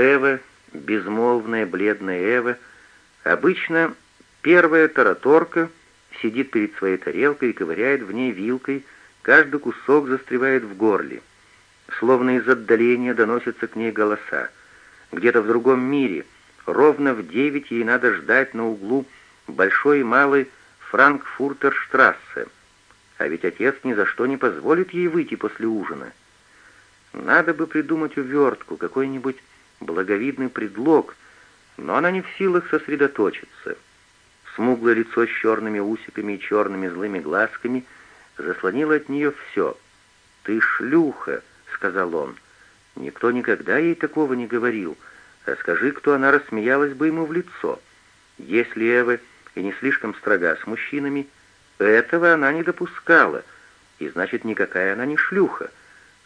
Эва, безмолвная бледная Эва, обычно первая тараторка, сидит перед своей тарелкой и ковыряет в ней вилкой, каждый кусок застревает в горле. Словно из отдаления доносятся к ней голоса. Где-то в другом мире, ровно в девять ей надо ждать на углу большой и малой Франкфуртерштрассе. А ведь отец ни за что не позволит ей выйти после ужина. Надо бы придумать увертку, какой-нибудь благовидный предлог, но она не в силах сосредоточиться. Смуглое лицо с черными усиками и черными злыми глазками заслонило от нее все. «Ты шлюха!» — сказал он. Никто никогда ей такого не говорил. А скажи, кто она рассмеялась бы ему в лицо. Если Эва и не слишком строга с мужчинами, этого она не допускала, и значит, никакая она не шлюха.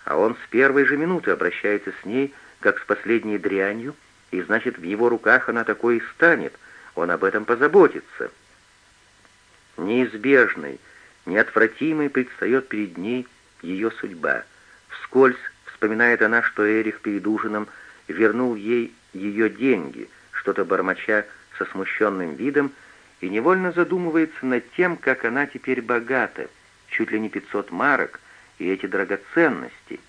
А он с первой же минуты обращается с ней, как с последней дрянью, и значит, в его руках она такой и станет, он об этом позаботится. Неизбежной, неотвратимой предстает перед ней ее судьба. Вскользь вспоминает она, что Эрих перед ужином вернул ей ее деньги, что-то бормоча со смущенным видом, и невольно задумывается над тем, как она теперь богата, чуть ли не 500 марок, и эти драгоценности.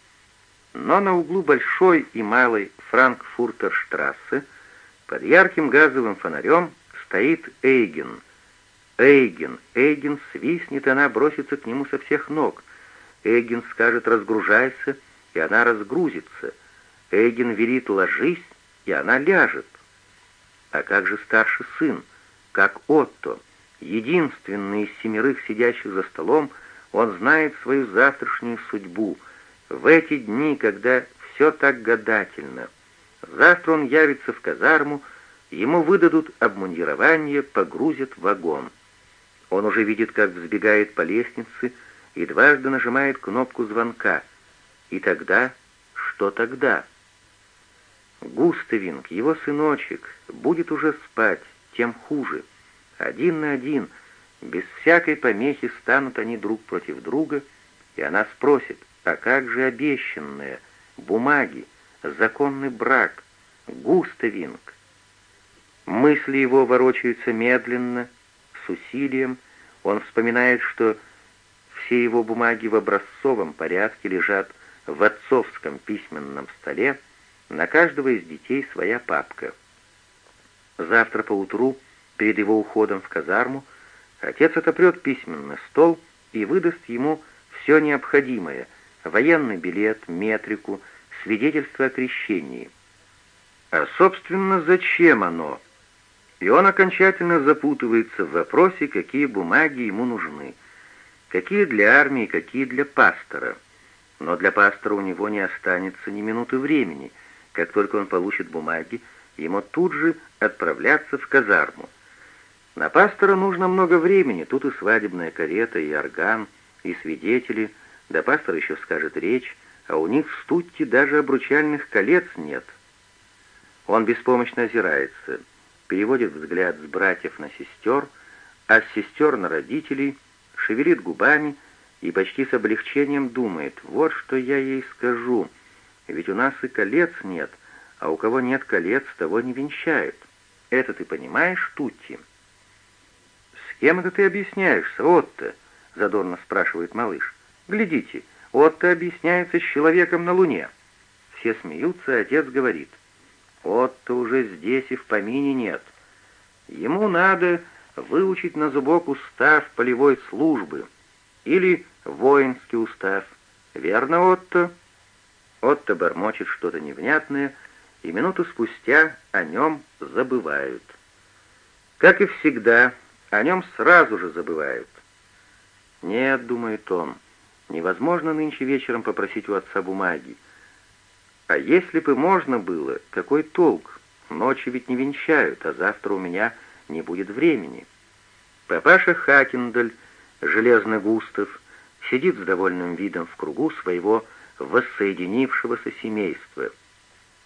Но на углу Большой и Малой Франкфуртерштрассе под ярким газовым фонарем стоит Эйген. Эйген, Эйген свистнет, и она бросится к нему со всех ног. Эйген скажет «разгружайся», и она разгрузится. Эйген велит «ложись», и она ляжет. А как же старший сын, как Отто, единственный из семерых сидящих за столом, он знает свою завтрашнюю судьбу. В эти дни, когда все так гадательно. Завтра он явится в казарму, ему выдадут обмундирование, погрузят в вагон. Он уже видит, как взбегает по лестнице и дважды нажимает кнопку звонка. И тогда... Что тогда? Густавинг, его сыночек, будет уже спать, тем хуже. Один на один — без всякой помехи станут они друг против друга, и она спросит, а как же обещанное, бумаги, законный брак, Густавинг? Мысли его ворочаются медленно, с усилием. Он вспоминает, что все его бумаги в образцовом порядке лежат в отцовском письменном столе, на каждого из детей своя папка. Завтра поутру, перед его уходом в казарму, Отец отопрет письменный стол и выдаст ему все необходимое — военный билет, метрику, свидетельство о крещении. А, собственно, зачем оно? И он окончательно запутывается в вопросе, какие бумаги ему нужны. Какие для армии, какие для пастора. Но для пастора у него не останется ни минуты времени. Как только он получит бумаги, ему тут же отправляться в казарму. На пастора нужно много времени, тут и свадебная карета, и орган, и свидетели, да пастор еще скажет речь, а у них в студте даже обручальных колец нет. Он беспомощно озирается, переводит взгляд с братьев на сестер, а с сестер на родителей, шевелит губами и почти с облегчением думает, вот что я ей скажу, ведь у нас и колец нет, а у кого нет колец, того не венчают. Это ты понимаешь, Тутти?» кем это ты объясняешься, Отто?» — задорно спрашивает малыш. «Глядите, Отто объясняется с человеком на Луне». Все смеются, а отец говорит. «Отто уже здесь и в помине нет. Ему надо выучить на зубок устав полевой службы или воинский устав. Верно, Отто?» Отто бормочет что-то невнятное, и минуту спустя о нем забывают. Как и всегда, о нем сразу же забывают. «Нет», — думает он, — «невозможно нынче вечером попросить у отца бумаги. А если бы можно было, какой толк? Ночи ведь не венчают, а завтра у меня не будет времени». Папаша Хакендаль, железный Густав, сидит с довольным видом в кругу своего воссоединившегося семейства.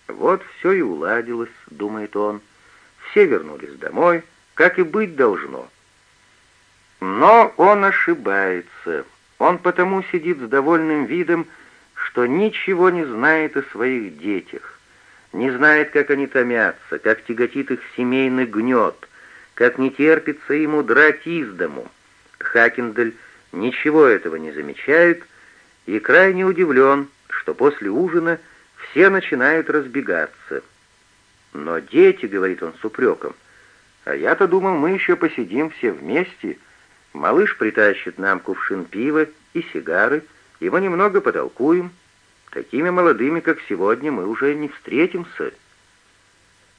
«Вот все и уладилось», — думает он. «Все вернулись домой, как и быть должно». Но он ошибается. Он потому сидит с довольным видом, что ничего не знает о своих детях. не знает, как они томятся, как тяготит их семейный гнет, как не терпится ему драть из дому. Хакендель ничего этого не замечает и крайне удивлен, что после ужина все начинают разбегаться. «Но дети», — говорит он с упреком, — «а я-то думал, мы еще посидим все вместе. Малыш притащит нам кувшин пива и сигары, и мы немного потолкуем. Такими молодыми, как сегодня, мы уже не встретимся».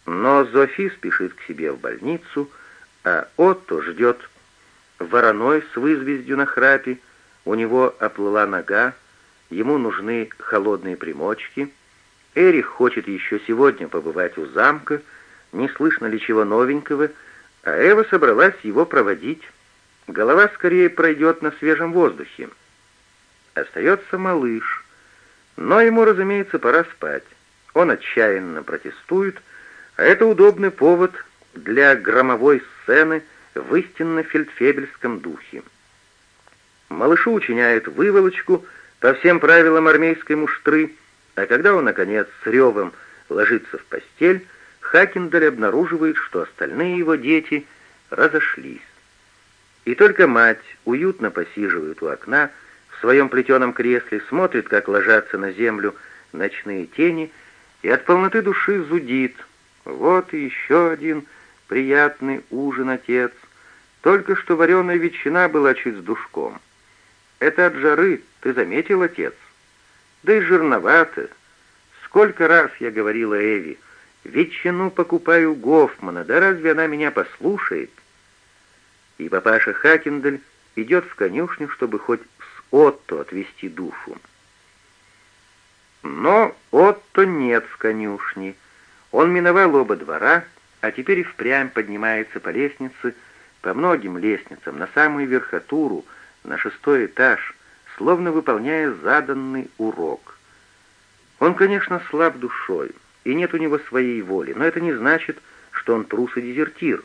Но Зофи спешит к себе в больницу, а Отто ждет вороной с вызвездью на храпе, у него оплыла нога, ему нужны холодные примочки. Эрих хочет еще сегодня побывать у замка, не слышно ли чего новенького, а Эва собралась его проводить. Голова скорее пройдет на свежем воздухе. Остается малыш, но ему, разумеется, пора спать. Он отчаянно протестует, а это удобный повод для громовой сцены в истинно фельдфебельском духе. Малышу учиняют выволочку по всем правилам армейской муштры, а когда он, наконец, с ревом ложится в постель, Хакендаль обнаруживает, что остальные его дети разошлись. И только мать уютно посиживает у окна в своем плетеном кресле, смотрит, как ложатся на землю ночные тени, и от полноты души зудит. Вот и еще один приятный ужин, отец. Только что вареная ветчина была чуть с душком. Это от жары, ты заметил, отец? Да и жирновато. Сколько раз я говорила Эви, ветчину покупаю Гофмана, да разве она меня послушает? И папаша Хакендель идет в конюшню, чтобы хоть с Отто отвести душу. Но Отто нет в конюшне. Он миновал оба двора а теперь и впрямь поднимается по лестнице, по многим лестницам, на самую верхотуру, на шестой этаж, словно выполняя заданный урок. Он, конечно, слаб душой, и нет у него своей воли, но это не значит, что он трус и дезертир.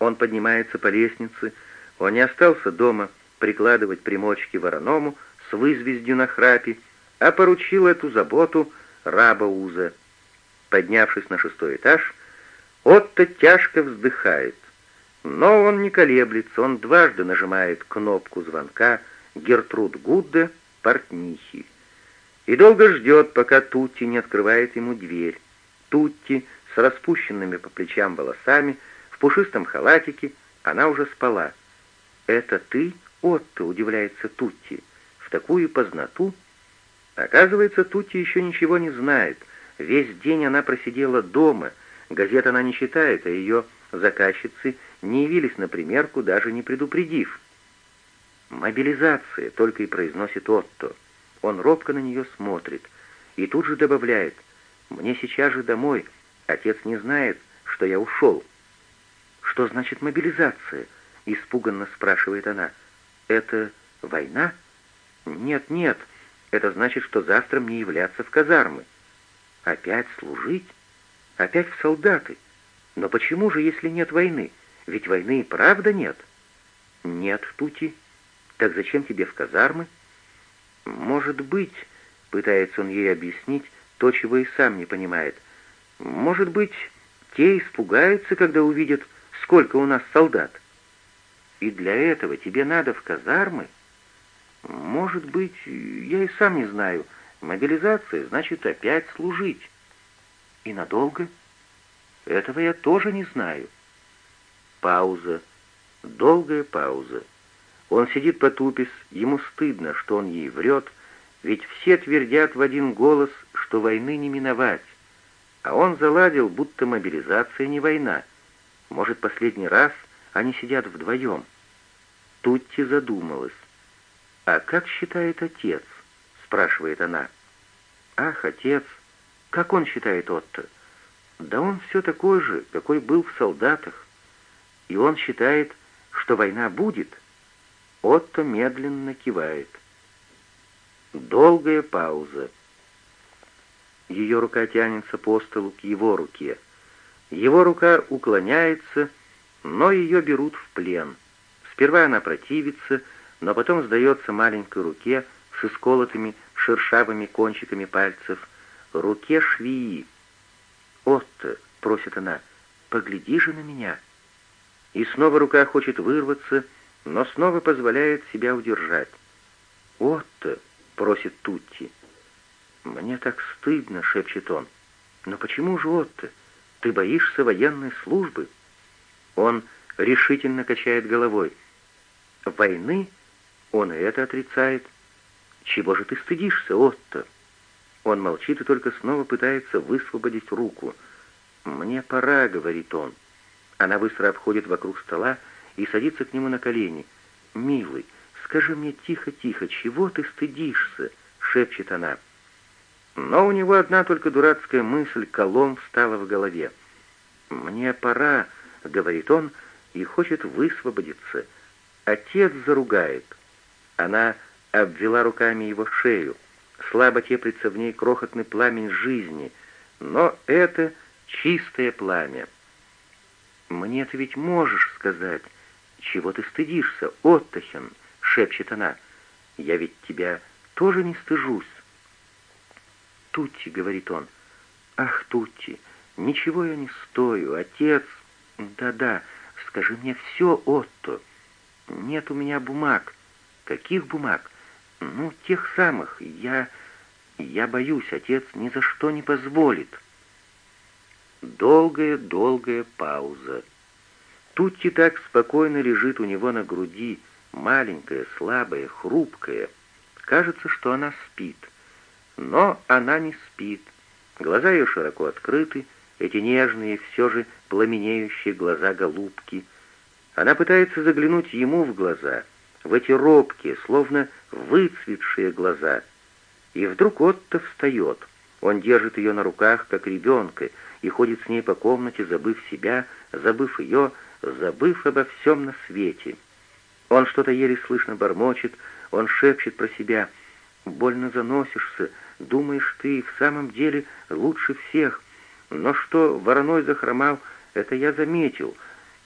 Он поднимается по лестнице, он не остался дома прикладывать примочки вороному с вызвездью на храпе, а поручил эту заботу раба Уза. Поднявшись на шестой этаж, Отто тяжко вздыхает, но он не колеблется, он дважды нажимает кнопку звонка Гертруд Гудде, портнихи, и долго ждет, пока Тутти не открывает ему дверь. Тутти с распущенными по плечам волосами, пушистом халатике, она уже спала. «Это ты, Отто?» — удивляется Тутти. «В такую познату?» Оказывается, Тутти еще ничего не знает. Весь день она просидела дома — Газет она не читает, а ее заказчицы не явились на примерку, даже не предупредив. «Мобилизация», — только и произносит Отто. Он робко на нее смотрит и тут же добавляет, «Мне сейчас же домой, отец не знает, что я ушел». «Что значит мобилизация?» — испуганно спрашивает она. «Это война?» «Нет, нет, это значит, что завтра мне являться в казармы». «Опять служить?» Опять в солдаты. Но почему же, если нет войны? Ведь войны и правда нет. Нет, Тути. Так зачем тебе в казармы? Может быть, пытается он ей объяснить то, чего и сам не понимает. Может быть, те испугаются, когда увидят, сколько у нас солдат. И для этого тебе надо в казармы? Может быть, я и сам не знаю. Мобилизация значит опять служить. И надолго? Этого я тоже не знаю. Пауза. Долгая пауза. Он сидит потупись, ему стыдно, что он ей врет, ведь все твердят в один голос, что войны не миновать. А он заладил, будто мобилизация не война. Может, последний раз они сидят вдвоем. Тутти задумалась. «А как считает отец?» — спрашивает она. «Ах, отец, как он считает Отто? Да он все такой же, какой был в солдатах. И он считает, что война будет. Отто медленно кивает. Долгая пауза. Ее рука тянется по столу к его руке. Его рука уклоняется, но ее берут в плен. Сперва она противится, но потом сдается маленькой руке с исколотыми шершавыми кончиками пальцев, руке швеи. «Отто», — просит она, — «погляди же на меня». И снова рука хочет вырваться, но снова позволяет себя удержать. «Отто», — просит Тутти. «Мне так стыдно», — шепчет он. «Но почему же, Отто? Ты боишься военной службы?» Он решительно качает головой. «Войны?» Он и это отрицает. «Чего же ты стыдишься, Отто?» Он молчит и только снова пытается высвободить руку. «Мне пора», — говорит он. Она быстро обходит вокруг стола и садится к нему на колени. «Милый, скажи мне тихо-тихо, чего ты стыдишься?» — шепчет она. Но у него одна только дурацкая мысль колом встала в голове. «Мне пора», — говорит он, и хочет высвободиться. Отец заругает. Она обвела руками его шею. Слабо теплится в ней крохотный пламень жизни, но это чистое пламя. «Мне ты ведь можешь сказать, чего ты стыдишься, Оттахен?» — шепчет она. «Я ведь тебя тоже не стыжусь». «Тутти», — говорит он, — «ах, Тутти, ничего я не стою, отец...» «Да-да, скажи мне все, Отто. Нет у меня бумаг». «Каких бумаг?» «Ну, тех самых. Я... я боюсь, отец ни за что не позволит». Долгая-долгая пауза. Тутти так спокойно лежит у него на груди, маленькая, слабая, хрупкая. Кажется, что она спит. Но она не спит. Глаза ее широко открыты, эти нежные, все же пламенеющие глаза голубки. Она пытается заглянуть ему в глаза, в эти робкие, словно выцветшие глаза. И вдруг Отто встает. Он держит ее на руках, как ребенка, и ходит с ней по комнате, забыв себя, забыв ее, забыв обо всем на свете. Он что-то еле слышно бормочет, он шепчет про себя. «Больно заносишься, Думаешь, ты в самом деле лучше всех. Но что вороной захромал, это я заметил.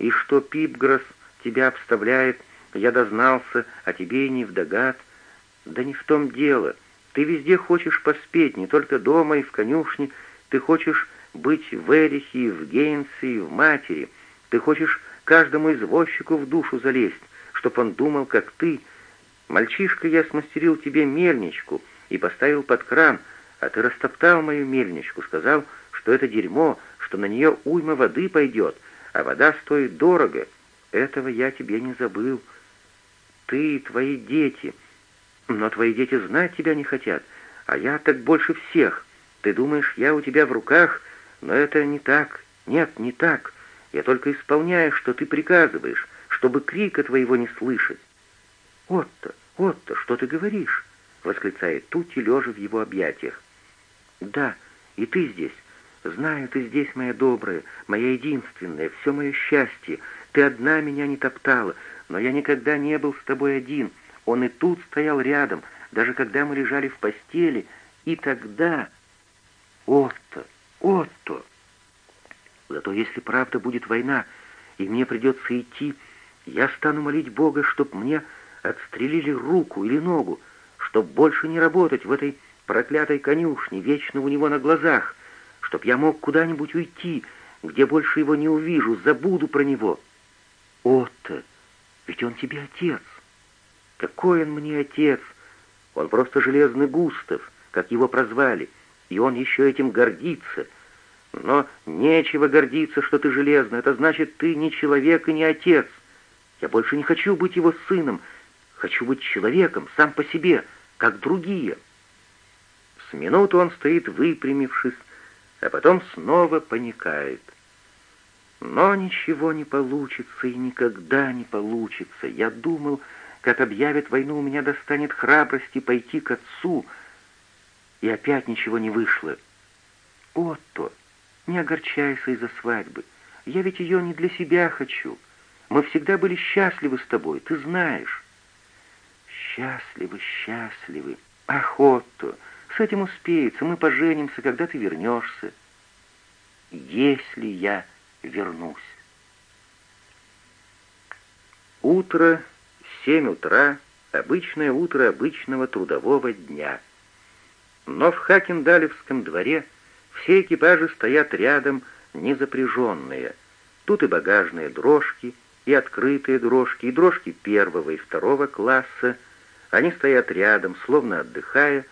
И что Пипграсс тебя обставляет, я дознался, а тебе и не вдогад. Да не в том дело. Ты везде хочешь поспеть, не только дома и в конюшне. Ты хочешь быть в Эрихе, в Гейнсе, в Матери. Ты хочешь каждому извозчику в душу залезть, чтоб он думал, как ты. Мальчишка, я смастерил тебе мельничку — и поставил под кран, а ты растоптал мою мельничку, сказал, что это дерьмо, что на нее уйма воды пойдет, а вода стоит дорого. Этого я тебе не забыл. Ты и твои дети. Но твои дети знать тебя не хотят, а я так больше всех. Ты думаешь, я у тебя в руках, но это не так. Нет, не так. Я только исполняю, что ты приказываешь, чтобы крика твоего не слышать. Отто, Отто, что ты говоришь? — восклицает Тути, лежа в его объятиях. «Да, и ты здесь. Знаю, ты здесь, моя добрая, моя единственная, все мое счастье. Ты одна меня не топтала, но я никогда не был с тобой один. Он и тут стоял рядом, даже когда мы лежали в постели. И тогда... Отто, Отто! Зато если правда будет война, и мне придется идти, я стану молить Бога, чтоб мне отстрелили руку или ногу, чтоб больше не работать в этой проклятой конюшне, вечно у него на глазах, чтоб я мог куда-нибудь уйти, где больше его не увижу, забуду про него. Отто, ведь он тебе отец. Какой он мне отец? Он просто железный Густав, как его прозвали, и он еще этим гордится. Но нечего гордиться, что ты железный, это значит, ты не человек и не отец. Я больше не хочу быть его сыном, хочу быть человеком сам по себе, как другие. С минуту он стоит выпрямившись, а потом снова паникает. Но ничего не получится и никогда не получится. Я думал, как объявят войну, у меня достанет храбрости пойти к отцу, и опять ничего не вышло. Отто, не огорчайся из-за свадьбы. Я ведь ее не для себя хочу. Мы всегда были счастливы с тобой, ты знаешь счастливы, счастливы. Охоту, с этим успеется, мы поженимся, когда ты вернешься. Если я вернусь. Утро, семь утра, обычное утро обычного трудового дня. Но в Хакендалевском дворе все экипажи стоят рядом, не запряженные. Тут и багажные дрожки, и открытые дрожки, и дрожки первого и второго класса. Они стоят рядом, словно отдыхая,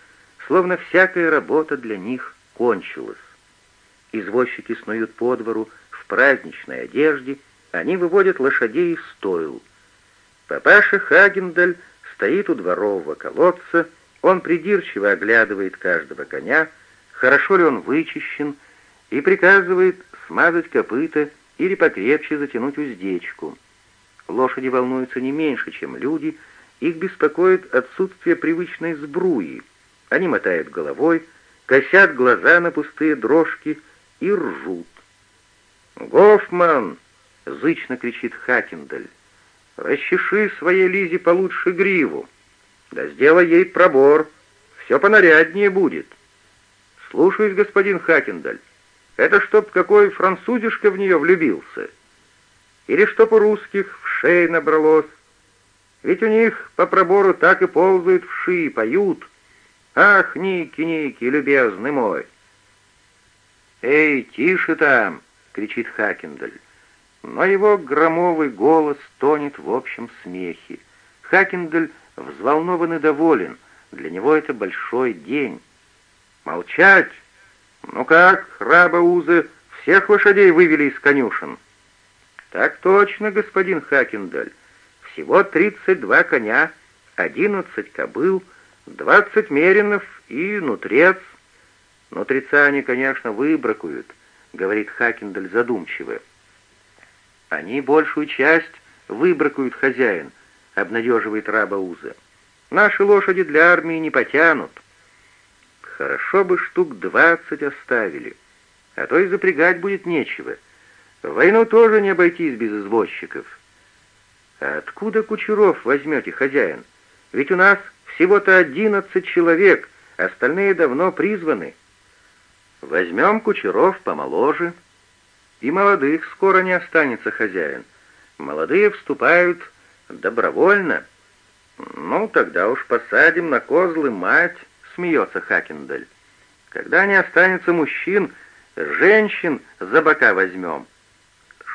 словно всякая работа для них кончилась. Извозчики снуют по двору в праздничной одежде, они выводят лошадей из стойл. Папаша Хагендаль стоит у дворового колодца, он придирчиво оглядывает каждого коня, хорошо ли он вычищен, и приказывает смазать копыта или покрепче затянуть уздечку. Лошади волнуются не меньше, чем люди, их беспокоит отсутствие привычной сбруи. Они мотают головой, косят глаза на пустые дрожки и ржут. «Гофман!» — зычно кричит Хакендаль. «Расчеши своей Лизе получше гриву. Да сделай ей пробор, все понаряднее будет». «Слушаюсь, господин Хакендаль. Это чтоб какой французишка в нее влюбился. Или чтоб у русских в шее набралось. Ведь у них по пробору так и ползают в ши, поют. Ах, Ники, Ники, любезный мой!» «Эй, тише там!» — кричит Хакендаль. Но его громовый голос тонет в общем смехе. Хакендаль взволнован и доволен. Для него это большой день. «Молчать! Ну как, раба Узы, всех лошадей вывели из конюшен?» «Так точно, господин Хакендаль. Всего тридцать два коня, одиннадцать кобыл, двадцать меринов и нутрец. Нутреца они, конечно, выбракуют», — говорит Хакендаль задумчиво. «Они большую часть выбракуют хозяин», — обнадеживает раба Уза. «Наши лошади для армии не потянут». Хорошо бы штук двадцать оставили, а то и запрягать будет нечего. В войну тоже не обойтись без извозчиков. А откуда кучеров возьмете, хозяин? Ведь у нас всего-то одиннадцать человек, остальные давно призваны. Возьмем кучеров помоложе, и молодых скоро не останется хозяин. Молодые вступают добровольно. Ну, тогда уж посадим на козлы мать, смеется Хакендаль. Когда не останется мужчин, женщин за бока возьмем.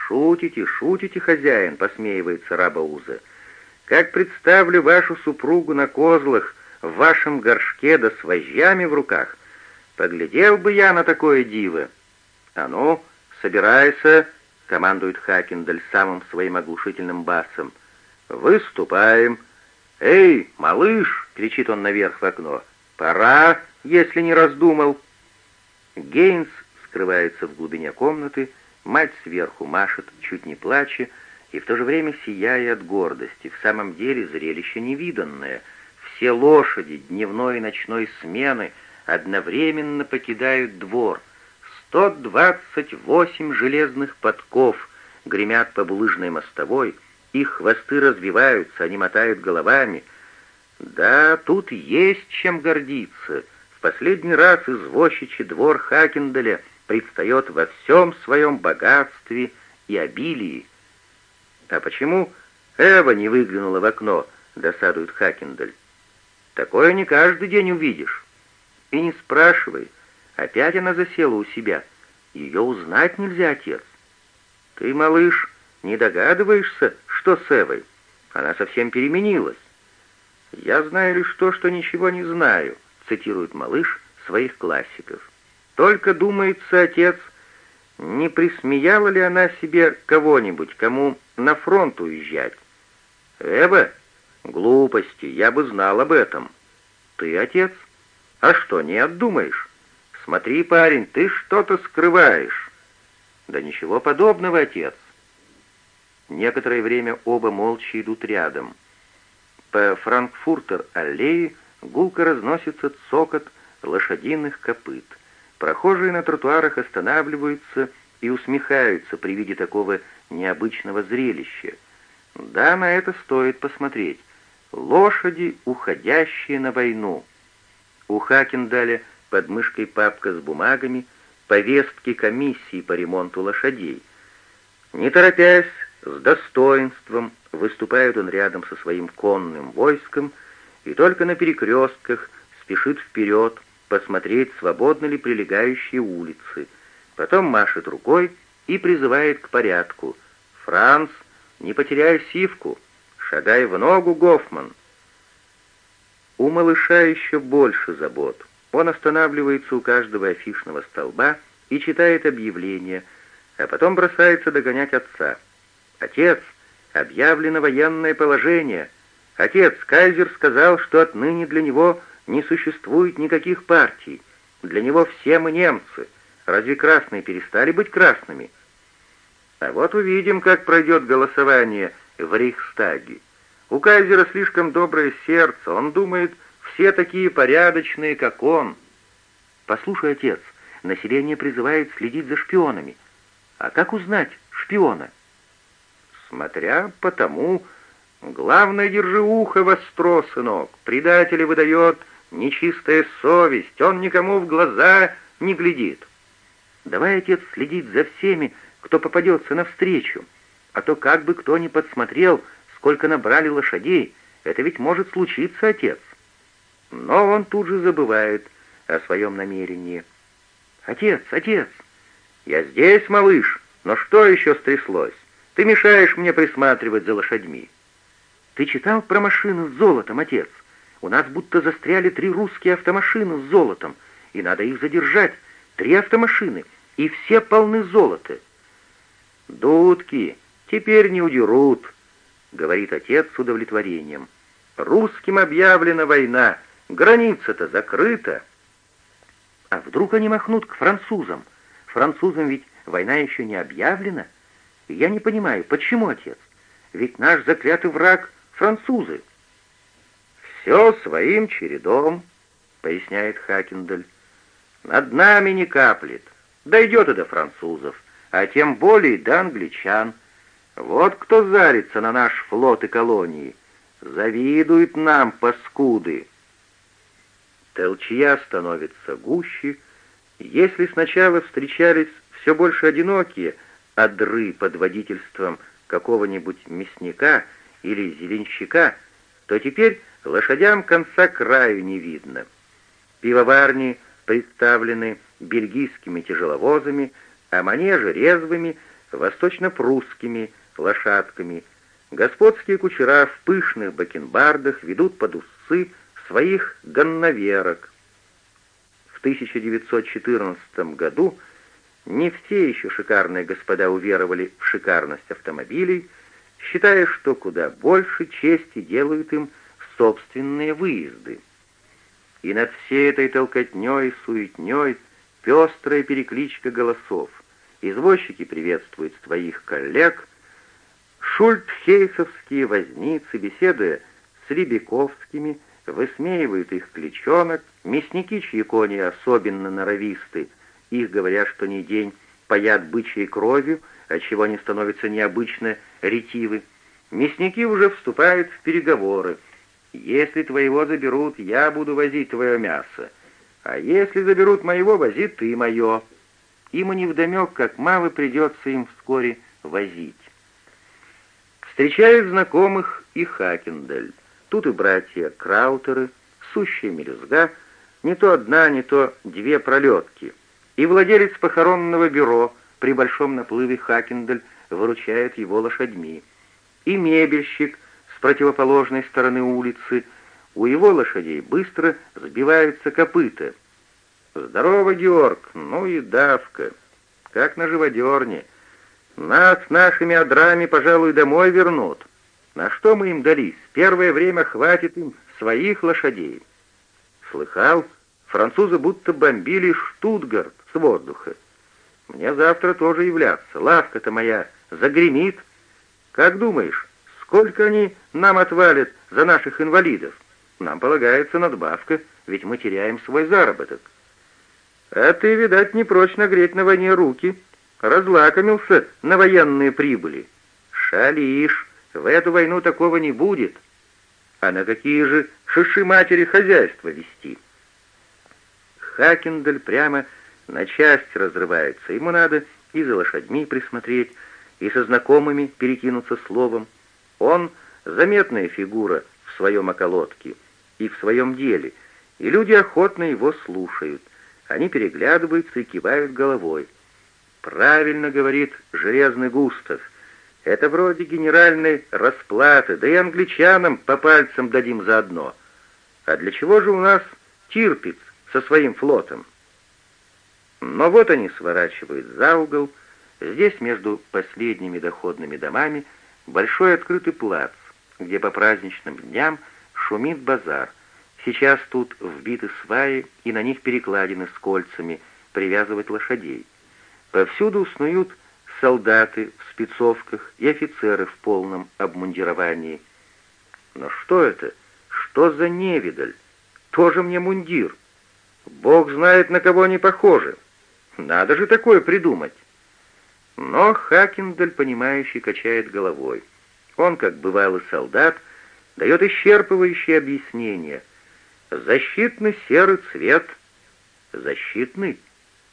Шутите, шутите, хозяин, посмеивается Рабауза. Как представлю вашу супругу на козлах в вашем горшке да с вожжами в руках, поглядел бы я на такое диво. А ну, «Собирайся!» — командует Хакендаль самым своим оглушительным басом. «Выступаем!» «Эй, малыш!» — кричит он наверх в окно. «Пора, если не раздумал!» Гейнс скрывается в глубине комнаты, мать сверху машет, чуть не плача, и в то же время сияя от гордости. В самом деле зрелище невиданное. Все лошади дневной и ночной смены одновременно покидают двор — Сто двадцать восемь железных подков гремят по булыжной мостовой, их хвосты развиваются, они мотают головами. Да, тут есть чем гордиться. В последний раз извозчичий двор Хакенделя предстает во всем своем богатстве и обилии. А почему Эва не выглянула в окно, досадует Хакендель. Такое не каждый день увидишь. И не спрашивай, Опять она засела у себя. Ее узнать нельзя, отец. Ты, малыш, не догадываешься, что с Эвой? Она совсем переменилась. «Я знаю лишь то, что ничего не знаю», — цитирует малыш своих классиков. «Только, думается, отец, не присмеяла ли она себе кого-нибудь, кому на фронт уезжать?» «Эва? Глупости, я бы знал об этом». «Ты, отец? А что, не отдумаешь?» «Смотри, парень, ты что-то скрываешь». «Да ничего подобного, отец». Некоторое время оба молча идут рядом. По Франкфуртер-аллее гулко разносится цокот лошадиных копыт. Прохожие на тротуарах останавливаются и усмехаются при виде такого необычного зрелища. Да, на это стоит посмотреть. Лошади, уходящие на войну. У Хакендаля под мышкой папка с бумагами, повестки комиссии по ремонту лошадей. Не торопясь, с достоинством выступает он рядом со своим конным войском и только на перекрестках спешит вперед, посмотреть, свободны ли прилегающие улицы. Потом машет рукой и призывает к порядку. «Франц, не потеряй сивку! Шагай в ногу, Гофман!» У малыша еще больше забот. Он останавливается у каждого афишного столба и читает объявление, а потом бросается догонять отца. «Отец, объявлено военное положение. Отец, кайзер сказал, что отныне для него не существует никаких партий. Для него все мы немцы. Разве красные перестали быть красными?» А вот увидим, как пройдет голосование в Рейхстаге. У кайзера слишком доброе сердце, он думает, все такие порядочные, как он. Послушай, отец, население призывает следить за шпионами. А как узнать шпиона? Смотря по тому, главное, держи ухо востро, сынок. Предателя выдает нечистая совесть, он никому в глаза не глядит. Давай, отец, следить за всеми, кто попадется навстречу, а то как бы кто ни подсмотрел, сколько набрали лошадей, это ведь может случиться, отец. Но он тут же забывает о своем намерении. «Отец, отец!» «Я здесь, малыш, но что еще стряслось? Ты мешаешь мне присматривать за лошадьми». «Ты читал про машины с золотом, отец? У нас будто застряли три русские автомашины с золотом, и надо их задержать. Три автомашины, и все полны золота». «Дудки, теперь не удерут», — говорит отец с удовлетворением. «Русским объявлена война, граница-то закрыта». А вдруг они махнут к французам? Французам ведь война еще не объявлена. я не понимаю, почему, отец? Ведь наш заклятый враг — французы. «Все своим чередом», — поясняет Хакендель. «Над нами не каплет. Дойдет и до французов, а тем более до англичан. Вот кто зарится на наш флот и колонии. Завидует нам, паскуды». Толчья становится гуще. Если сначала встречались все больше одинокие одры под водительством какого-нибудь мясника или зеленщика, то теперь лошадям конца краю не видно. Пивоварни представлены бельгийскими тяжеловозами, а манежи резвыми восточно-прусскими лошадками. Господские кучера в пышных бакенбардах ведут под усы своих ганноверок. В 1914 году не все еще шикарные господа уверовали в шикарность автомобилей, считая, что куда больше чести делают им собственные выезды. И над всей этой толкотней, суетней, пестрая перекличка голосов. Извозчики приветствуют своих коллег, шультхейсовские возницы, беседуя с Рябиковскими, Высмеивают их кличонок, мясники, чьи кони особенно норовисты, их говорят, что не день паят бычьей кровью, отчего они становятся необычно ретивы. Мясники уже вступают в переговоры. «Если твоего заберут, я буду возить твое мясо, а если заберут моего, вози ты мое». И невдомек, как мало придется им вскоре возить. Встречают знакомых и Хакендель. Тут и братья Краутеры, сущая мелюзга, не то одна, не то две пролетки. И владелец похоронного бюро при большом наплыве Хакендель выручает его лошадьми. И мебельщик с противоположной стороны улицы, у его лошадей быстро сбиваются копыта. «Здорово, Георг! Ну и давка! Как на живодерне! Нас нашими одрами, пожалуй, домой вернут!» На что мы им дались? Первое время хватит им своих лошадей. Слыхал, французы будто бомбили Штутгарт с воздуха. Мне завтра тоже являться. Лавка-то моя загремит. Как думаешь, сколько они нам отвалят за наших инвалидов? Нам полагается надбавка, ведь мы теряем свой заработок. А ты, видать, не прочь нагреть на войне руки. Разлакомился на военные прибыли. Шалишь. В эту войну такого не будет. А на какие же шиши матери хозяйства вести? Хакендель прямо на части разрывается. Ему надо и за лошадьми присмотреть, и со знакомыми перекинуться словом. Он заметная фигура в своем околотке и в своем деле, и люди охотно его слушают. Они переглядываются и кивают головой. «Правильно, — говорит Железный Густав, — это вроде генеральной расплаты, да и англичанам по пальцам дадим заодно. А для чего же у нас Тирпиц со своим флотом?» Но вот они сворачивают за угол. Здесь между последними доходными домами большой открытый плац, где по праздничным дням шумит базар. Сейчас тут вбиты сваи, и на них перекладины с кольцами привязывать лошадей. Повсюду снуют солдаты в спецовках и офицеры в полном обмундировании. Но что это? Что за невидаль? Тоже мне мундир. Бог знает, на кого они похожи. Надо же такое придумать. Но Хакендаль, понимающий, качает головой. Он, как бывалый солдат, дает исчерпывающее объяснение. Защитный серый цвет. Защитный?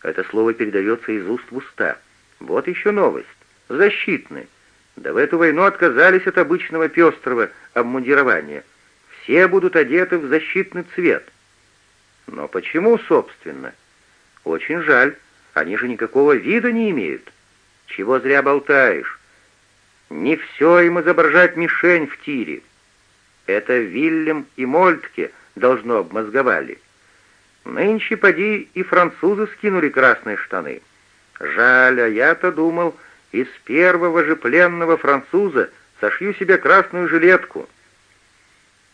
Это слово передается из уст в уста. Вот еще новость. Защитный. Да в эту войну отказались от обычного пестрого обмундирования. Все будут одеты в защитный цвет. Но почему, собственно? Очень жаль. Они же никакого вида не имеют. Чего зря болтаешь? Не все им изображать мишень в тире. Это Вильям и Мольтке должно обмозговали. Нынче поди и французы скинули красные штаны. Жаль, а я-то думал, из первого же пленного француза сошью себе красную жилетку.